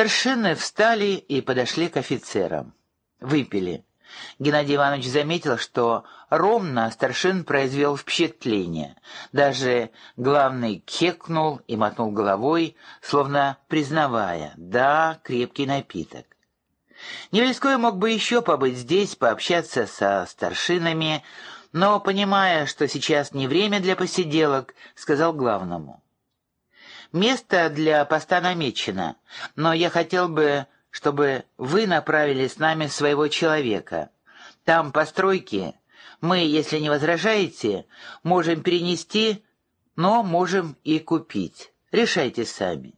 Старшины встали и подошли к офицерам. Выпили. Геннадий Иванович заметил, что ром на старшин произвел впечатление. Даже главный кекнул и мотнул головой, словно признавая «да, крепкий напиток». Невельской мог бы еще побыть здесь, пообщаться со старшинами, но, понимая, что сейчас не время для посиделок, сказал главному. «Место для поста намечено, но я хотел бы, чтобы вы направили с нами своего человека. Там постройки. Мы, если не возражаете, можем перенести, но можем и купить. Решайте сами.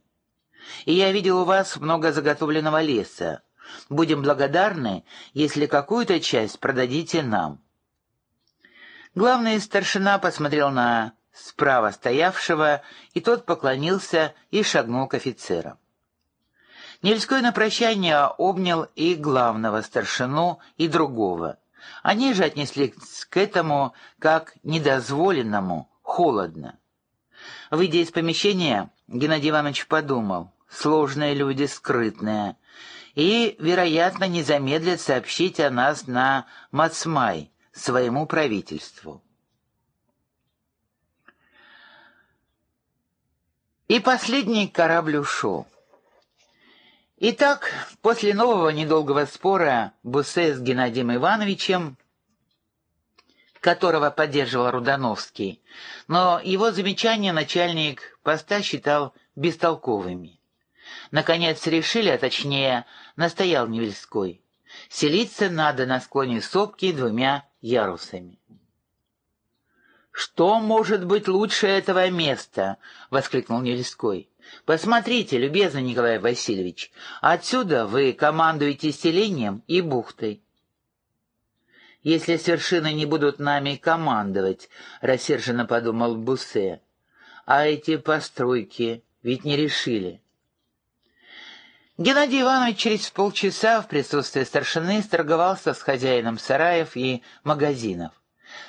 И я видел у вас много заготовленного леса. Будем благодарны, если какую-то часть продадите нам. Главный старшина посмотрел на справа стоявшего, и тот поклонился и шагнул к офицерам. Нельской на прощание обнял и главного старшину, и другого. Они же отнеслись к этому как недозволенному, холодно. Выйдя из помещения, Геннадий Иванович подумал, сложные люди, скрытные, и, вероятно, не замедлят сообщить о нас на Мацмай, своему правительству. И последний корабль ушел. Итак, после нового недолгого спора Буссе с Геннадием Ивановичем, которого поддерживал Рудановский, но его замечания начальник поста считал бестолковыми. Наконец решили, а точнее настоял Невельской, селиться надо на склоне сопки двумя ярусами. «Что может быть лучше этого места?» — воскликнул Невельской. «Посмотрите, любезный Николай Васильевич, отсюда вы командуете селением и бухтой». «Если свершины не будут нами командовать», — рассерженно подумал Бусе, — «а эти постройки ведь не решили». Геннадий Иванович через полчаса в присутствии старшины сторговался с хозяином сараев и магазинов.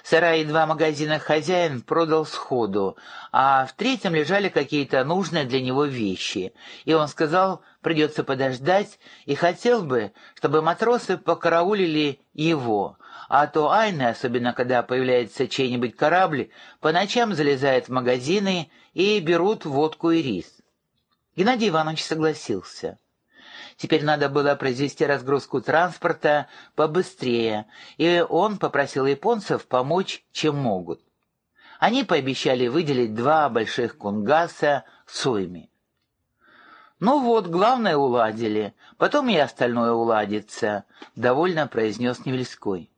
Сарай и два магазина хозяин продал сходу, а в третьем лежали какие-то нужные для него вещи, и он сказал, придется подождать, и хотел бы, чтобы матросы покараулили его, а то Айны, особенно когда появляется чей-нибудь корабль, по ночам залезают в магазины и берут водку и рис. Геннадий Иванович согласился. Теперь надо было произвести разгрузку транспорта побыстрее, и он попросил японцев помочь, чем могут. Они пообещали выделить два больших кунгаса сойми. «Ну вот, главное уладили, потом и остальное уладится», — довольно произнес Невельской.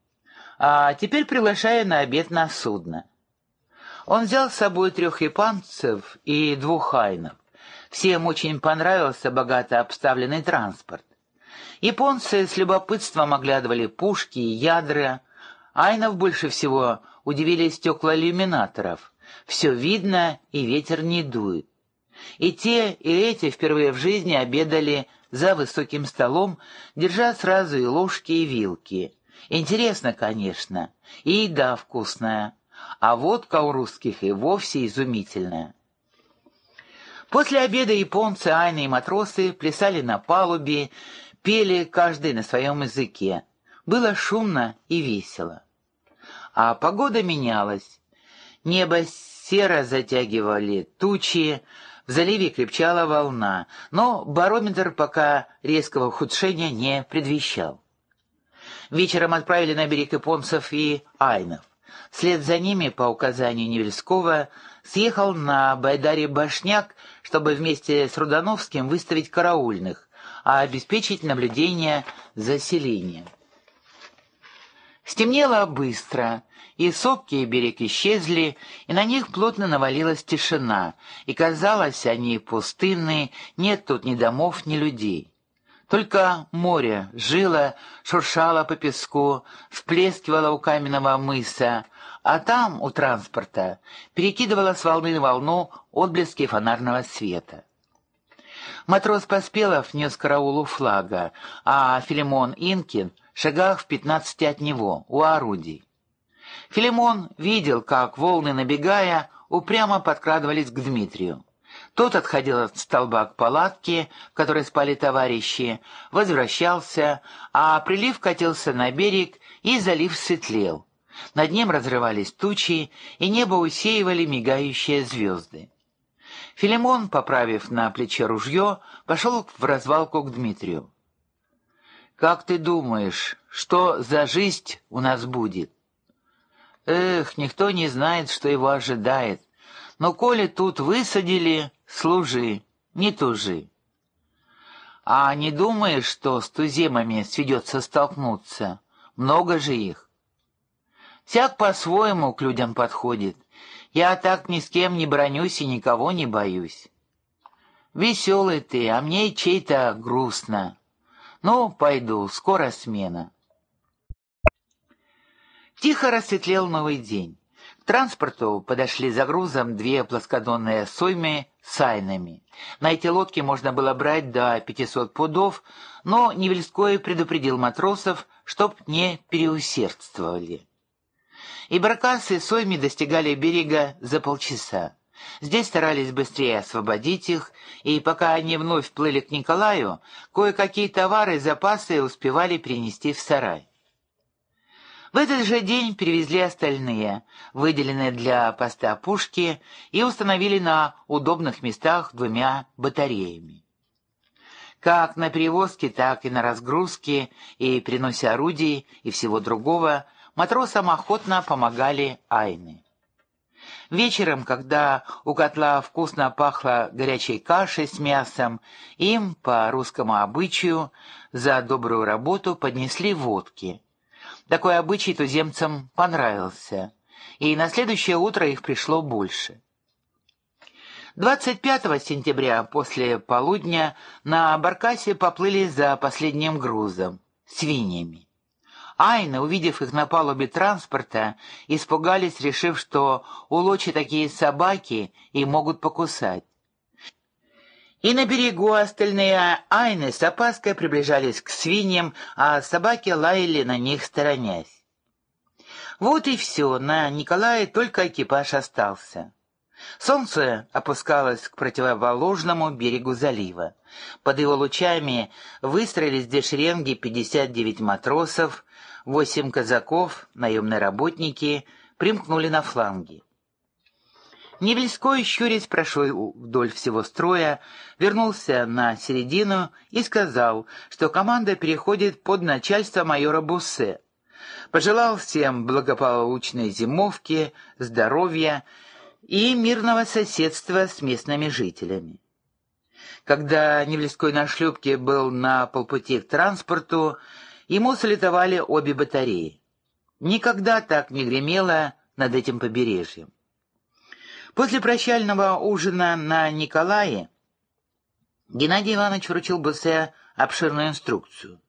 «А теперь приглашаю на обед на судно». Он взял с собой трех японцев и двух айнов. Всем очень понравился богато обставленный транспорт. Японцы с любопытством оглядывали пушки и ядра. Айнов больше всего удивили стекла иллюминаторов. Все видно, и ветер не дует. И те, и эти впервые в жизни обедали за высоким столом, держа сразу и ложки, и вилки. Интересно, конечно, и еда вкусная, а водка у русских и вовсе изумительная. После обеда японцы, айны и матросы плясали на палубе, пели каждый на своем языке. Было шумно и весело. А погода менялась. Небо серо затягивали тучи, в заливе крепчала волна, но барометр пока резкого ухудшения не предвещал. Вечером отправили на берег японцев и айнов. Вслед за ними, по указанию Невельского, съехал на Байдаре Башняк, чтобы вместе с Рудановским выставить караульных, а обеспечить наблюдение за селением. Стемнело быстро, и сопки и берег исчезли, и на них плотно навалилась тишина, и казалось, они пустынные, нет тут ни домов, ни людей. Только море жило, шуршало по песку, всплескивало у каменного мыса, а там, у транспорта, перекидывало с волны на волну отблески фонарного света. Матрос Поспелов нес караулу флага, а Филимон Инкин шагах в пятнадцати от него, у орудий. Филимон видел, как волны, набегая, упрямо подкрадывались к Дмитрию. Тот отходил от столба к палатке, в которой спали товарищи, возвращался, а прилив катился на берег, и залив светлел. Над ним разрывались тучи, и небо усеивали мигающие звезды. Филимон, поправив на плече ружье, пошел в развалку к Дмитрию. «Как ты думаешь, что за жизнь у нас будет?» «Эх, никто не знает, что его ожидает. Но коли тут высадили, служи, не тужи». «А не думаешь, что с туземами сведется столкнуться? Много же их?» «Всяк по-своему к людям подходит. Я так ни с кем не бронюсь и никого не боюсь. Веселый ты, а мне чей-то грустно. Ну, пойду, скоро смена. Тихо рассветлел новый день. К транспорту подошли за грузом две плоскодонные соймы с. На эти лодки можно было брать до 500 пудов, но Невельской предупредил матросов, чтоб не переусердствовали и баркасы сойми достигали берега за полчаса. Здесь старались быстрее освободить их, и пока они вновь плыли к Николаю, кое-какие товары и запасы успевали принести в сарай. В этот же день перевезли остальные, выделенные для поста пушки, и установили на удобных местах двумя батареями. Как на перевозке, так и на разгрузке и переносе орудий и всего другого – Матросам охотно помогали айны. Вечером, когда у котла вкусно пахло горячей кашей с мясом, им, по русскому обычаю, за добрую работу поднесли водки. Такой обычай туземцам понравился, и на следующее утро их пришло больше. 25 сентября после полудня на Баркасе поплыли за последним грузом — свиньями. Айны, увидев их на палубе транспорта, испугались, решив, что у Лочи такие собаки и могут покусать. И на берегу остальные айны с опаской приближались к свиньям, а собаки лаяли на них сторонясь. Вот и все, на Николае только экипаж остался. Солнце опускалось к противоположному берегу залива. Под его лучами выстроились две шеренги 59 матросов, восемь казаков, наемные работники, примкнули на фланги. Невельской, щурясь, прошел вдоль всего строя, вернулся на середину и сказал, что команда переходит под начальство майора Буссе. Пожелал всем благополучной зимовки, здоровья и мирного соседства с местными жителями. Когда Невельской на шлюпке был на полпути к транспорту, ему салютовали обе батареи. Никогда так не гремело над этим побережьем. После прощального ужина на Николае Геннадий Иванович вручил Буссе обширную инструкцию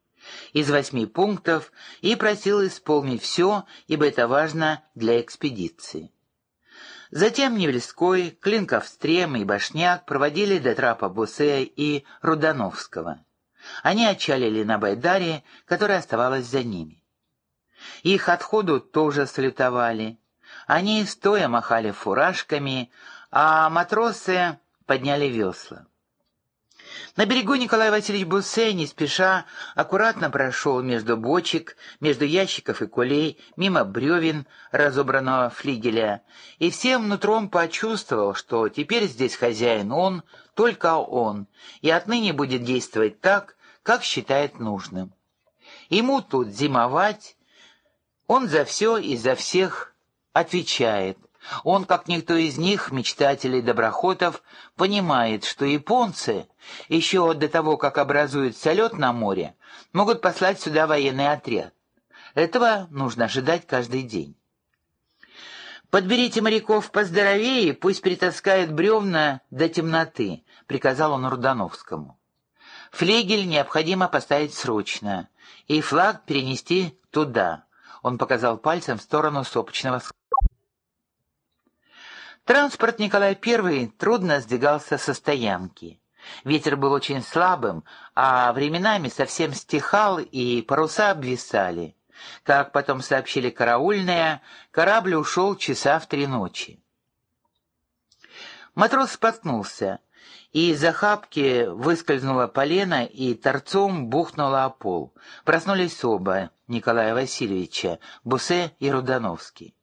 из восьми пунктов и просил исполнить все, ибо это важно для экспедиции. Затем Невельской, Клинковстрем и Башняк проводили до трапа Бусе и Рудановского. Они отчалили на Байдаре, которая оставалась за ними. Их отходу тоже салютовали. Они стоя махали фуражками, а матросы подняли весла. На берегу Николай Васильевич Буссе, не спеша, аккуратно прошел между бочек, между ящиков и кулей, мимо бревен разобранного флигеля, и всем нутром почувствовал, что теперь здесь хозяин он, только он, и отныне будет действовать так, как считает нужным. Ему тут зимовать, он за все и за всех отвечает, он, как никто из них, мечтателей доброхотов, понимает, что японцы, еще до того, как образуется лед на море, могут послать сюда военный отряд. Этого нужно ожидать каждый день. «Подберите моряков поздоровее, пусть притаскают бревна до темноты», — приказал он Рудановскому. «Флегель необходимо поставить срочно, и флаг перенести туда», — он показал пальцем в сторону сопочного склада. Транспорт Николай I трудно сдвигался со стоянки. Ветер был очень слабым, а временами совсем стихал, и паруса обвисали. Как потом сообщили караульные, корабль ушел часа в три ночи. Матрос споткнулся, и из охапки выскользнула полена и торцом бухнула о пол. Проснулись оба Николая Васильевича, Бусе и Рудановский.